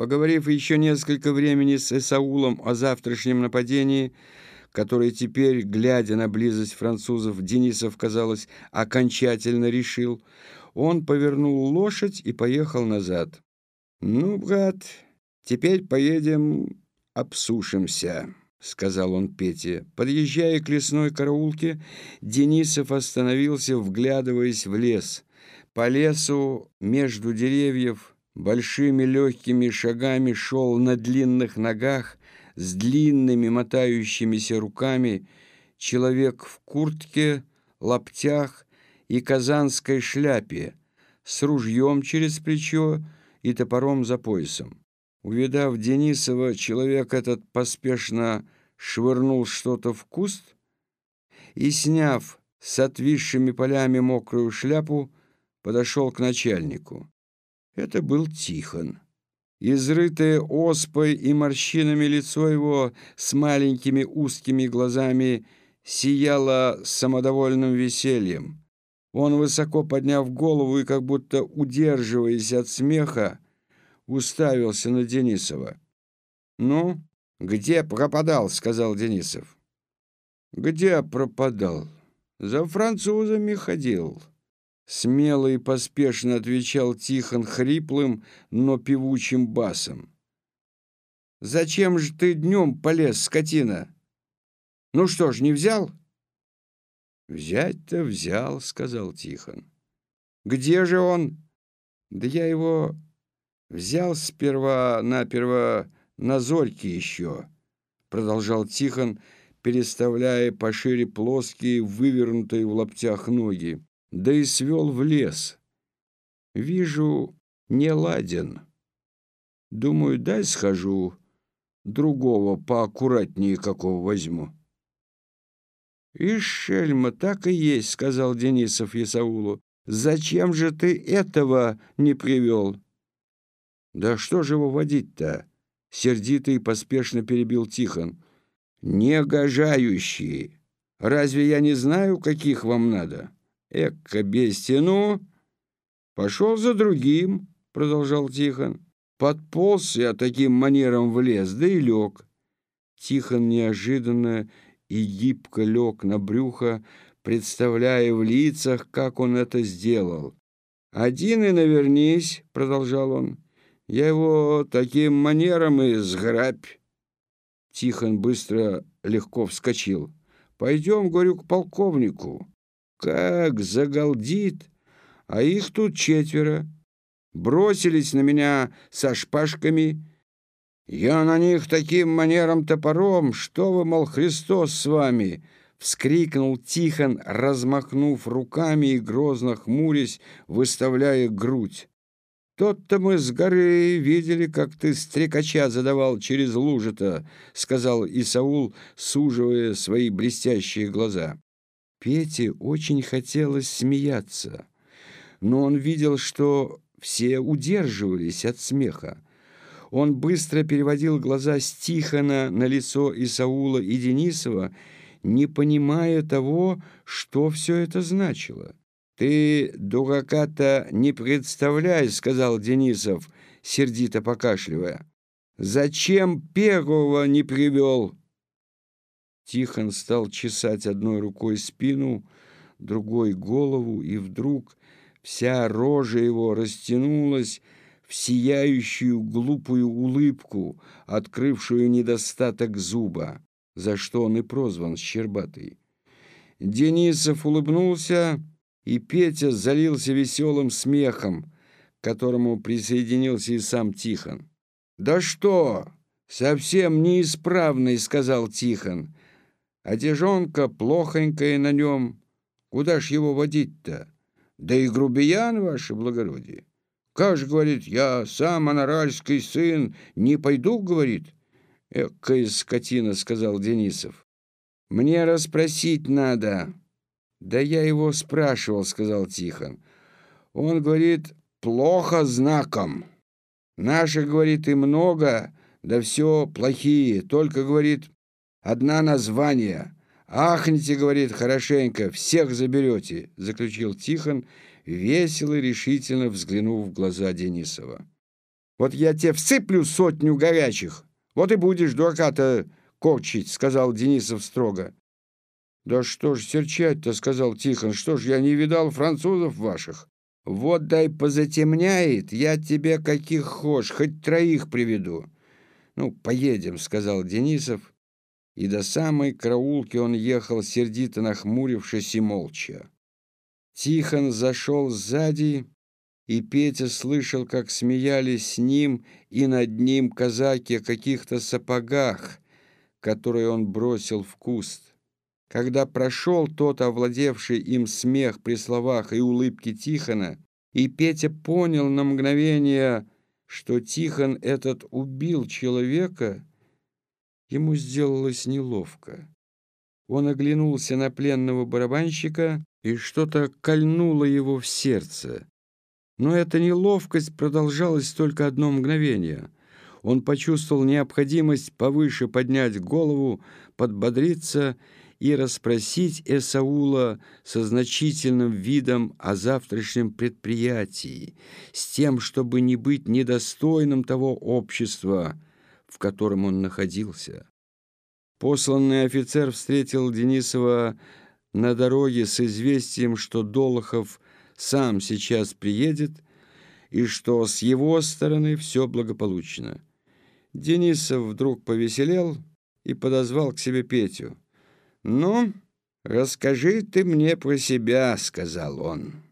Поговорив еще несколько времени с Эсаулом о завтрашнем нападении, которое теперь, глядя на близость французов, Денисов, казалось, окончательно решил, он повернул лошадь и поехал назад. «Ну, брат, теперь поедем обсушимся», — сказал он Пете. Подъезжая к лесной караулке, Денисов остановился, вглядываясь в лес. По лесу между деревьев большими легкими шагами шел на длинных ногах с длинными мотающимися руками человек в куртке, лаптях и казанской шляпе с ружьем через плечо и топором за поясом. Увидав Денисова, человек этот поспешно швырнул что-то в куст и, сняв с отвисшими полями мокрую шляпу, подошел к начальнику. Это был Тихон. Изрытое оспой и морщинами лицо его с маленькими узкими глазами сияло самодовольным весельем. Он, высоко подняв голову и как будто удерживаясь от смеха, уставился на Денисова. «Ну, где пропадал?» — сказал Денисов. «Где пропадал? За французами ходил». Смело и поспешно отвечал Тихон хриплым, но певучим басом. «Зачем же ты днем полез, скотина? Ну что ж, не взял?» «Взять-то взял», — сказал Тихон. «Где же он?» «Да я его взял сперва-наперво на зорьке еще», — продолжал Тихон, переставляя пошире плоские, вывернутые в лаптях ноги да и свел в лес. Вижу, не ладен. Думаю, дай схожу, другого поаккуратнее какого возьму. «Ишь, шельма, так и есть», — сказал Денисов Исаулу. «Зачем же ты этого не привел?» «Да что же его водить-то?» — сердито и поспешно перебил Тихон. «Негожающие! Разве я не знаю, каких вам надо?» Эка бестия, ну, пошел за другим, продолжал Тихон. Подполз я таким манером в лес, да и лег. Тихон неожиданно и гибко лег на брюхо, представляя в лицах, как он это сделал. «Один и навернись», — продолжал он, — «я его таким манером и сграбь». Тихон быстро, легко вскочил. «Пойдем, — говорю, — к полковнику. Как загалдит! А их тут четверо. Бросились на меня со шпажками. Я на них таким манером топором, что вы, мол, Христос с вами!» Вскрикнул Тихон, размахнув руками и грозно хмурясь, выставляя грудь. «Тот-то мы с горы видели, как ты стрекача задавал через лужи-то», — сказал Исаул, суживая свои блестящие глаза. Пете очень хотелось смеяться, но он видел, что все удерживались от смеха. Он быстро переводил глаза с Тихона на лицо Исаула и Денисова, не понимая того, что все это значило. «Ты дурака-то не представляй», — сказал Денисов, сердито покашливая. «Зачем первого не привел?» Тихон стал чесать одной рукой спину, другой — голову, и вдруг вся рожа его растянулась в сияющую глупую улыбку, открывшую недостаток зуба, за что он и прозван Щербатый. Денисов улыбнулся, и Петя залился веселым смехом, к которому присоединился и сам Тихон. «Да что, совсем неисправный», — сказал Тихон. Одежонка плохонькая на нем. Куда ж его водить-то? Да и грубиян, ваше благородие. Как же, говорит, я сам анаральский сын, не пойду, говорит. Экая скотина, сказал Денисов. Мне расспросить надо. Да я его спрашивал, сказал Тихон. Он говорит, плохо знаком. Наших, говорит, и много, да все плохие. Только, говорит, Одна название. Ахните, говорит, хорошенько, всех заберете, заключил Тихон, весело и решительно взглянув в глаза Денисова. Вот я тебе всыплю сотню горячих, вот и будешь дурака-то корчить», — сказал Денисов строго. «Да что ж серчать-то», — сказал Тихон, — «что ж, я не видал французов ваших». «Вот дай позатемняет, я тебе каких хошь, хоть троих приведу». «Ну, поедем», — сказал Денисов, и до самой караулки он ехал, сердито нахмурившись и молча. Тихон зашел сзади, и Петя слышал, как смеялись с ним и над ним казаки о каких-то сапогах, которые он бросил в куст. Когда прошел тот, овладевший им смех при словах и улыбке Тихона, и Петя понял на мгновение, что Тихон этот убил человека, ему сделалось неловко. Он оглянулся на пленного барабанщика, и что-то кольнуло его в сердце. Но эта неловкость продолжалась только одно мгновение. Он почувствовал необходимость повыше поднять голову, подбодриться и расспросить Эсаула со значительным видом о завтрашнем предприятии, с тем, чтобы не быть недостойным того общества, в котором он находился. Посланный офицер встретил Денисова на дороге с известием, что Долохов сам сейчас приедет и что с его стороны все благополучно. Денисов вдруг повеселел и подозвал к себе Петю. «Ну, расскажи ты мне про себя», — сказал он.